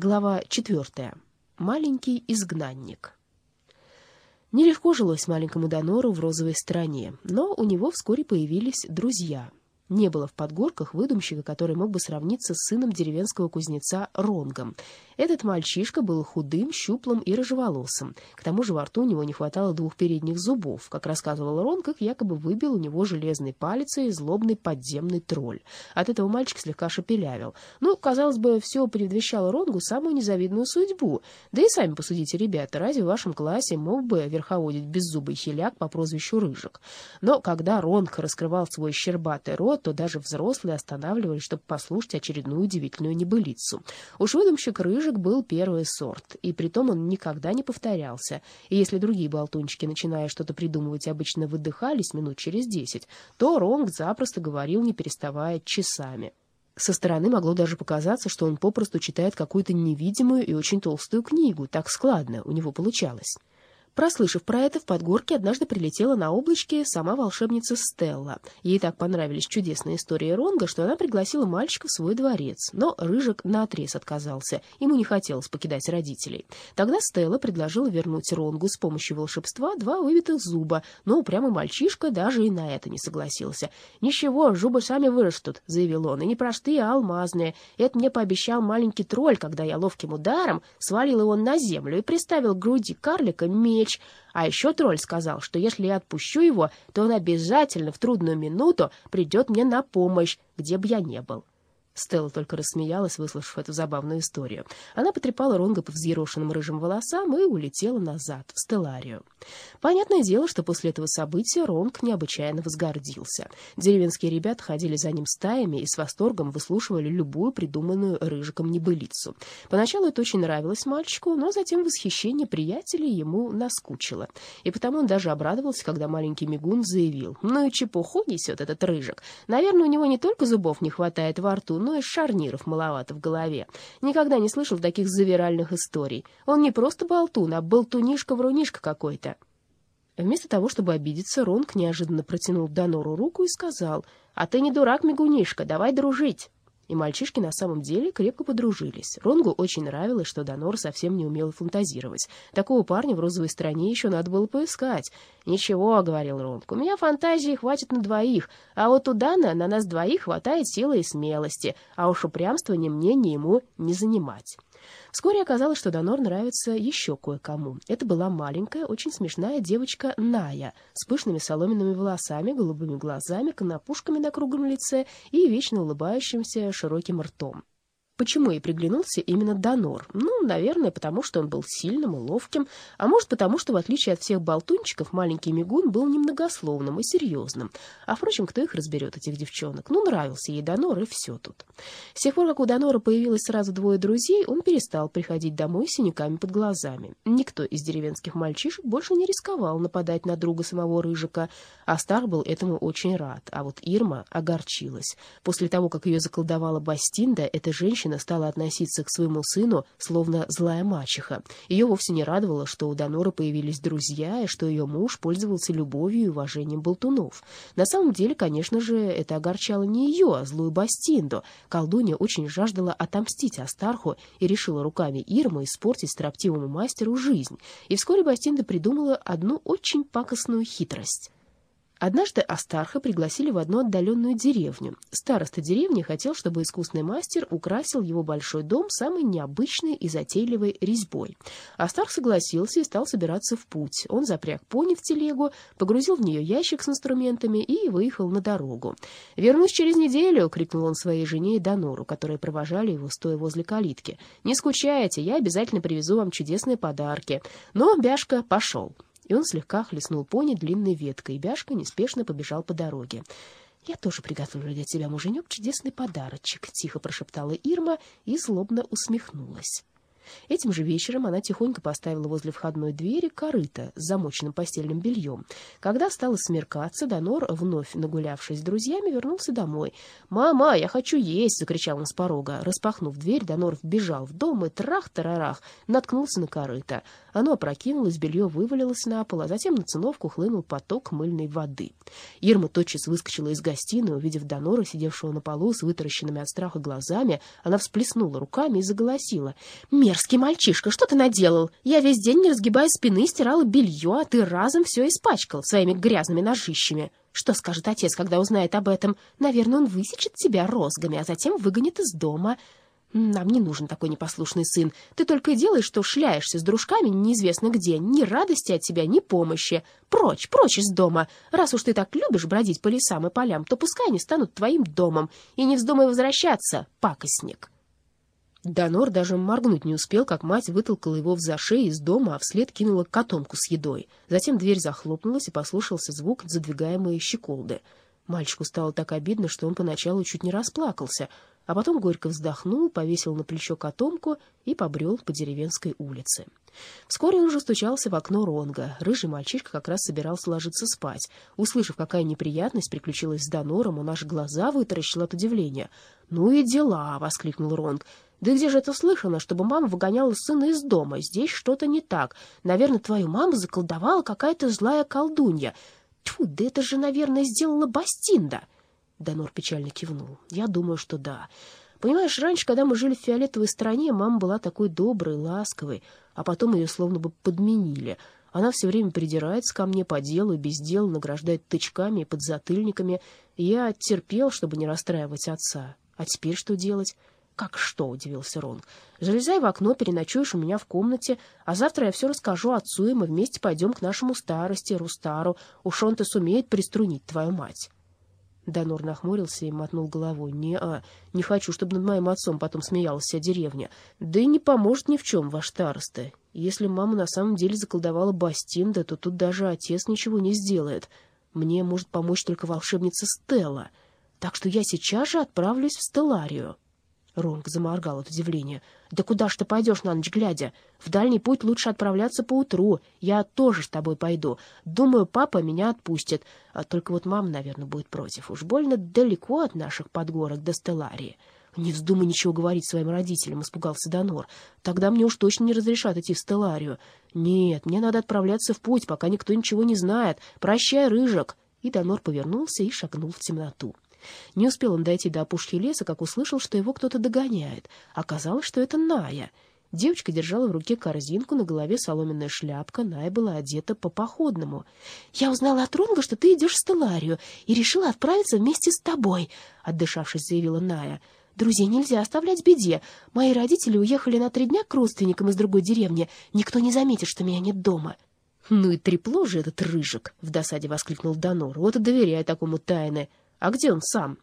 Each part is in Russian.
Глава четвертая. Маленький изгнанник. Нелегко жилось маленькому Донору в розовой стране, но у него вскоре появились друзья — не было в подгорках выдумщика, который мог бы сравниться с сыном деревенского кузнеца Ронгом. Этот мальчишка был худым, щуплым и рыжеволосым. К тому же во рту у него не хватало двух передних зубов. Как рассказывал Ронг, их якобы выбил у него железный палец и злобный подземный тролль. От этого мальчик слегка шепелявил. Ну, казалось бы, все предвещало Ронгу самую незавидную судьбу. Да и сами посудите, ребята, разве в вашем классе мог бы верховодить беззубый хиляк по прозвищу Рыжик? Но когда Ронг раскрывал свой щербатый рот, то даже взрослые останавливались, чтобы послушать очередную удивительную небылицу. Уж выдумщик Рыжик был первый сорт, и притом он никогда не повторялся. И если другие болтунчики, начиная что-то придумывать, обычно выдыхались минут через десять, то Ронг запросто говорил, не переставая, часами. Со стороны могло даже показаться, что он попросту читает какую-то невидимую и очень толстую книгу. Так складно у него получалось. Прослышав про это, в Подгорке однажды прилетела на облачке сама волшебница Стелла. Ей так понравились чудесные истории Ронга, что она пригласила мальчика в свой дворец. Но Рыжик наотрез отказался, ему не хотелось покидать родителей. Тогда Стелла предложила вернуть Ронгу с помощью волшебства два выбитых зуба, но упрямый мальчишка даже и на это не согласился. «Ничего, зубы сами вырастут», — заявил он, — «и не простые, а алмазные. Это мне пообещал маленький тролль, когда я ловким ударом свалил его на землю и приставил к груди карлика меч, меч. А еще тролль сказал, что если я отпущу его, то он обязательно в трудную минуту придет мне на помощь, где бы я ни был. Стелла только рассмеялась, выслушав эту забавную историю. Она потрепала Ронга по взъерошенным рыжим волосам и улетела назад, в Стелларию. Понятное дело, что после этого события Ронг необычайно возгордился. Деревенские ребята ходили за ним стаями и с восторгом выслушивали любую придуманную Рыжиком небылицу. Поначалу это очень нравилось мальчику, но затем восхищение приятелей ему наскучило. И потому он даже обрадовался, когда маленький мигун заявил, «Ну и чепуху несет этот Рыжик. Наверное, у него не только зубов не хватает во рту, но и шарниров маловато в голове. Никогда не слышал таких завиральных историй. Он не просто болтун, а болтунишка-врунишка какой-то. Вместо того, чтобы обидеться, Ронг неожиданно протянул Донору руку и сказал, «А ты не дурак, Мигунишка, давай дружить». И мальчишки на самом деле крепко подружились. Ронгу очень нравилось, что Донор совсем не умел фантазировать. Такого парня в розовой стране еще надо было поискать. «Ничего», — говорил Ронг, — «у меня фантазии хватит на двоих, а вот у Дана на нас двоих хватает силы и смелости, а уж упрямство ни мне, ни ему не занимать». Вскоре оказалось, что Донор нравится еще кое-кому. Это была маленькая, очень смешная девочка Ная с пышными соломенными волосами, голубыми глазами, конопушками на круглом лице и вечно улыбающимся широким ртом. Почему ей приглянулся именно Донор? Ну, наверное, потому что он был сильным и ловким, а может, потому что, в отличие от всех болтунчиков, маленький Мигун был немногословным и серьезным. А, впрочем, кто их разберет, этих девчонок? Ну, нравился ей Донор, и все тут. С тех пор, как у Донора появилось сразу двое друзей, он перестал приходить домой с синяками под глазами. Никто из деревенских мальчишек больше не рисковал нападать на друга самого Рыжика, а Стар был этому очень рад, а вот Ирма огорчилась. После того, как ее заколдовала Бастинда, эта женщина женщина стала относиться к своему сыну словно злая мачеха. Ее вовсе не радовало, что у Донора появились друзья, и что ее муж пользовался любовью и уважением болтунов. На самом деле, конечно же, это огорчало не ее, а злую Бастинду. Колдунья очень жаждала отомстить Астарху и решила руками Ирмы испортить строптивому мастеру жизнь. И вскоре Бастинда придумала одну очень пакостную хитрость. Однажды Астарха пригласили в одну отдаленную деревню. Староста деревни хотел, чтобы искусный мастер украсил его большой дом самой необычной и затейливой резьбой. Астарх согласился и стал собираться в путь. Он запряг пони в телегу, погрузил в нее ящик с инструментами и выехал на дорогу. «Вернусь через неделю!» — крикнул он своей жене и Донору, которые провожали его, стоя возле калитки. «Не скучайте, я обязательно привезу вам чудесные подарки. Но Бяшка пошел!» И он слегка хлестнул пони длинной веткой, и Бяшка неспешно побежал по дороге. «Я тоже приготовлю для тебя, муженек, чудесный подарочек», — тихо прошептала Ирма и злобно усмехнулась. Этим же вечером она тихонько поставила возле входной двери корыто с замоченным постельным бельем. Когда стало смеркаться, Донор, вновь нагулявшись с друзьями, вернулся домой. «Мама, я хочу есть!» — закричал он с порога. Распахнув дверь, Донор вбежал в дом и трах-тарарах наткнулся на корыто. Оно опрокинулось, белье вывалилось на пол, а затем на циновку хлынул поток мыльной воды. Ирма тотчас выскочила из гостиной, увидев Донора, сидевшего на полу с вытаращенными от страха глазами, она всплеснула руками и заголосила. «Мерзкий мальчишка, что ты наделал? Я весь день, не разгибая спины, стирала белье, а ты разом все испачкал своими грязными ножищами. Что скажет отец, когда узнает об этом? Наверное, он высечет тебя розгами, а затем выгонит из дома». Нам не нужен такой непослушный сын. Ты только и делаешь, что шляешься с дружками неизвестно где. Ни радости от тебя, ни помощи. Прочь, прочь из дома. Раз уж ты так любишь бродить по лесам и полям, то пускай они станут твоим домом. И не вздумай возвращаться, пакостник. Донор даже моргнуть не успел, как мать вытолкала его в зашей из дома, а вслед кинула котомку с едой. Затем дверь захлопнулась, и послушался звук задвигаемой щеколды. Мальчику стало так обидно, что он поначалу чуть не расплакался — а потом горько вздохнул, повесил на плечо котомку и побрел по деревенской улице. Вскоре он уже стучался в окно Ронга. Рыжий мальчишка как раз собирался ложиться спать. Услышав, какая неприятность приключилась с Донором, он аж глаза вытаращил от удивления. «Ну и дела!» — воскликнул Ронг. «Да где же это слышано, чтобы мама выгоняла сына из дома? Здесь что-то не так. Наверное, твою маму заколдовала какая-то злая колдунья. Тьфу, да это же, наверное, сделала Бастинда!» Донор печально кивнул. «Я думаю, что да. Понимаешь, раньше, когда мы жили в фиолетовой стране, мама была такой доброй, ласковой, а потом ее словно бы подменили. Она все время придирается ко мне по делу и без дела, награждает тычками и подзатыльниками. Я терпел, чтобы не расстраивать отца. А теперь что делать?» «Как что?» — удивился Рон. «Залезай в окно, переночуешь у меня в комнате, а завтра я все расскажу отцу, и мы вместе пойдем к нашему старости, Рустару. Уж он-то сумеет приструнить твою мать». Данор нахмурился и мотнул головой. «Не-а, не хочу, чтобы над моим отцом потом смеялась вся деревня. Да и не поможет ни в чем ваш староста. Если мама на самом деле заколдовала Бастинда, то тут даже отец ничего не сделает. Мне может помочь только волшебница Стелла. Так что я сейчас же отправлюсь в Стелларию». Ронг заморгал от удивления. «Да куда ж ты пойдешь на ночь глядя? В дальний путь лучше отправляться поутру. Я тоже с тобой пойду. Думаю, папа меня отпустит. А только вот мама, наверное, будет против. Уж больно далеко от наших подгорок до Стелларии». «Не вздумай ничего говорить своим родителям», — испугался Донор. «Тогда мне уж точно не разрешат идти в Стелларию. Нет, мне надо отправляться в путь, пока никто ничего не знает. Прощай, Рыжик!» И Донор повернулся и шагнул в темноту. Не успел он дойти до опушки леса, как услышал, что его кто-то догоняет. Оказалось, что это Ная. Девочка держала в руке корзинку, на голове соломенная шляпка, Ная была одета по-походному. «Я узнала от Рунга, что ты идешь в Стелларию, и решила отправиться вместе с тобой», — отдышавшись, заявила Ная. «Друзей нельзя оставлять в беде. Мои родители уехали на три дня к родственникам из другой деревни. Никто не заметит, что меня нет дома». «Ну и трепло же этот рыжик!» — в досаде воскликнул Донор. «Вот и доверяй такому тайны. А где он сам?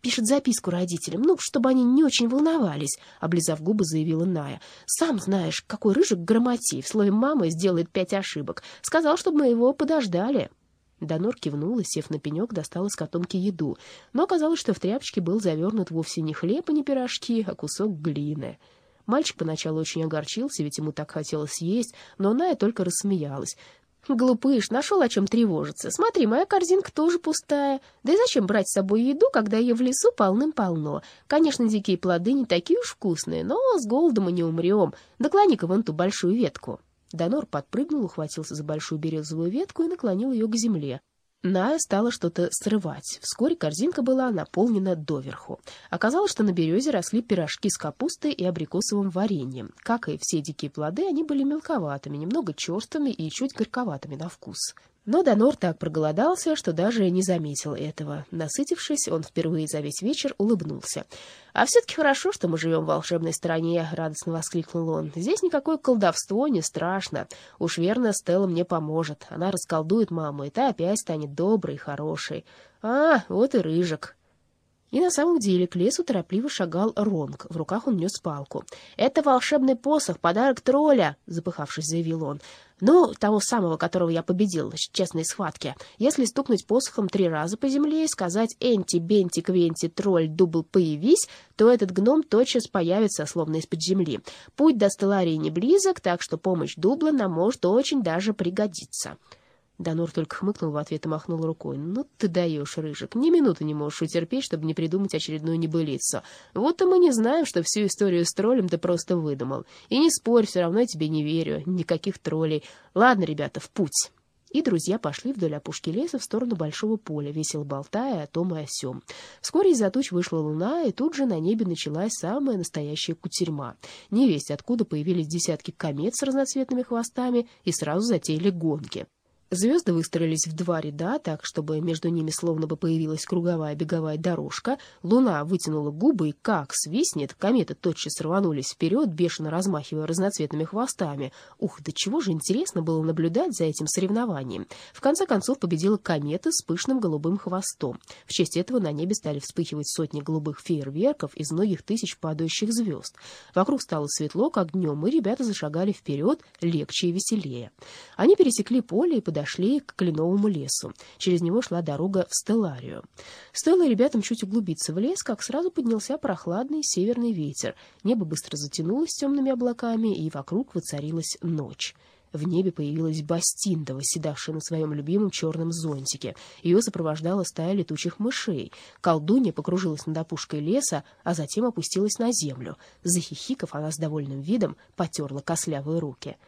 Пишет записку родителям, ну, чтобы они не очень волновались, облизав губы, заявила Ная. Сам знаешь, какой рыжик грамотей. В слове «мама» сделает пять ошибок. Сказал, чтобы мы его подождали. Донор кивнул и, сев на пенек, достал из котомки еду. Но оказалось, что в тряпочке был завернут вовсе не хлеб и не пирожки, а кусок глины. Мальчик поначалу очень огорчился, ведь ему так хотелось есть, но Ная только рассмеялась. Глупыш, нашел о чем тревожиться. Смотри, моя корзинка тоже пустая. Да и зачем брать с собой еду, когда ее в лесу полным-полно? Конечно, дикие плоды не такие уж вкусные, но с голода мы не умрем. Наклони-ка вон ту большую ветку. Донор подпрыгнул, ухватился за большую березовую ветку и наклонил ее к земле. Ная стала что-то срывать. Вскоре корзинка была наполнена доверху. Оказалось, что на березе росли пирожки с капустой и абрикосовым вареньем. Как и все дикие плоды, они были мелковатыми, немного черствыми и чуть горьковатыми на вкус. Но Донор так проголодался, что даже не заметил этого. Насытившись, он впервые за весь вечер улыбнулся. «А все-таки хорошо, что мы живем в волшебной стране», — радостно воскликнул он. «Здесь никакое колдовство не страшно. Уж верно, Стелла мне поможет. Она расколдует маму, и та опять станет доброй и хорошей. А, вот и Рыжик». И на самом деле к лесу торопливо шагал Ронг. В руках он нес палку. «Это волшебный посох, подарок тролля!» — запыхавшись, заявил он. «Ну, того самого, которого я победил в честной схватке. Если стукнуть посохом три раза по земле и сказать «Энти, Бенти, Квенти, тролль, дубл, появись», то этот гном тотчас появится, словно из-под земли. Путь до Стелларии не близок, так что помощь дубла нам может очень даже пригодиться». Донор только хмыкнул в ответ и махнул рукой. «Ну ты даешь, Рыжик, ни минуты не можешь утерпеть, чтобы не придумать очередную небылицу. Вот и мы не знаем, что всю историю с троллем ты просто выдумал. И не спорь, все равно я тебе не верю. Никаких троллей. Ладно, ребята, в путь». И друзья пошли вдоль опушки леса в сторону большого поля, весело болтая о том и о сём. Вскоре из-за туч вышла луна, и тут же на небе началась самая настоящая кутерьма. Невесть, откуда появились десятки комет с разноцветными хвостами, и сразу затеяли гонки. Звезды выстроились в два ряда, так, чтобы между ними словно бы появилась круговая беговая дорожка. Луна вытянула губы, и как свистнет, кометы тотчас рванулись вперед, бешено размахивая разноцветными хвостами. Ух, да чего же интересно было наблюдать за этим соревнованием. В конце концов победила комета с пышным голубым хвостом. В честь этого на небе стали вспыхивать сотни голубых фейерверков из многих тысяч падающих звезд. Вокруг стало светло, как днем, и ребята зашагали вперед, легче и веселее. Они пересекли поле и подошли подошли к кленовому лесу. Через него шла дорога в Стелларию. Стоило ребятам чуть углубиться в лес, как сразу поднялся прохладный северный ветер. Небо быстро затянулось темными облаками, и вокруг воцарилась ночь. В небе появилась Бастинда, восседавшая на своем любимом черном зонтике. Ее сопровождала стая летучих мышей. Колдунья покружилась над опушкой леса, а затем опустилась на землю. Захихиков, она с довольным видом потерла кослявые руки —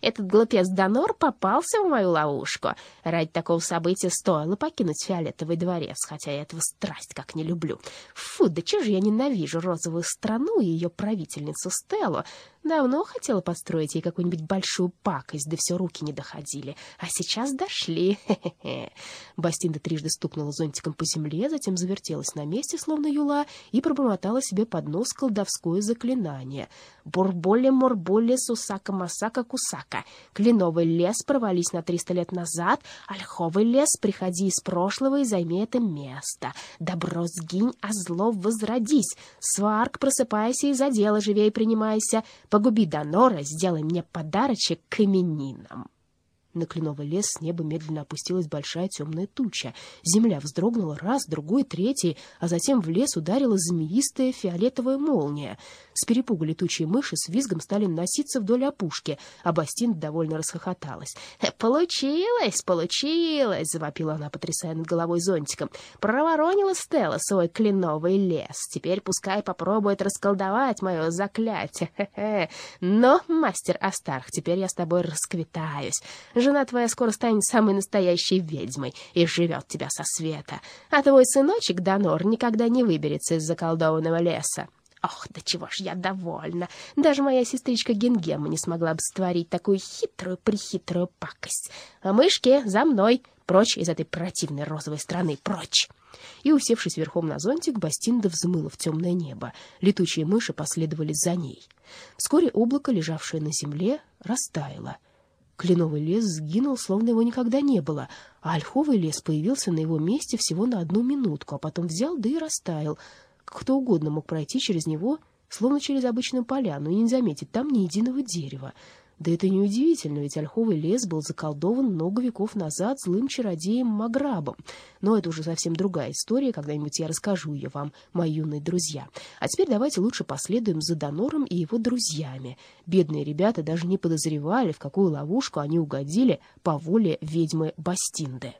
Этот глупец Донор попался в мою ловушку. Ради такого события стоило покинуть фиолетовый дворец, хотя я этого страсть как не люблю. Фу, да чего же я ненавижу розовую страну и ее правительницу Стеллу. Давно хотела построить ей какую-нибудь большую пакость, да все руки не доходили. А сейчас дошли. Хе-хе-хе. Бастинда трижды стукнула зонтиком по земле, затем завертелась на месте, словно юла, и пробормотала себе под нос колдовское заклинание. Бурболе-морболе, сусака-масака-кусака. Кленовый лес провались на триста лет назад, ольховый лес, приходи из прошлого и займи это место. Добро сгинь, а зло возродись. Сварк, просыпайся и за дело живей принимайся. Погуби Донора, сделай мне подарочек к именинам. На кленовый лес с неба медленно опустилась большая темная туча. Земля вздрогнула раз, другой, третий, а затем в лес ударила змеистая фиолетовая молния. С перепугу летучие мыши с визгом стали носиться вдоль опушки, а Бастин довольно расхохоталась. «Получилось, получилось!» — завопила она, потрясая над головой зонтиком. «Проворонила Стелла свой кленовый лес. Теперь пускай попробует расколдовать мое заклятие. Но, мастер Астарх, теперь я с тобой расквитаюсь. Жена твоя скоро станет самой настоящей ведьмой и живет тебя со света. А твой сыночек Донор никогда не выберется из заколдованного леса. Ох, да чего ж я довольна. Даже моя сестричка Генгема не смогла бы створить такую хитрую-прихитрую пакость. А мышки, за мной! Прочь из этой противной розовой страны, прочь! И, усевшись верхом на зонтик, Бастинда взмыла в темное небо. Летучие мыши последовали за ней. Вскоре облако, лежавшее на земле, растаяло. Кленовый лес сгинул, словно его никогда не было, а ольховый лес появился на его месте всего на одну минутку, а потом взял, да и растаял. Кто угодно мог пройти через него, словно через обычную поляну, и не заметить там ни единого дерева. Да это неудивительно, ведь ольховый лес был заколдован много веков назад злым чародеем Маграбом. Но это уже совсем другая история, когда-нибудь я расскажу ее вам, мои юные друзья. А теперь давайте лучше последуем за Донором и его друзьями. Бедные ребята даже не подозревали, в какую ловушку они угодили по воле ведьмы Бастинды.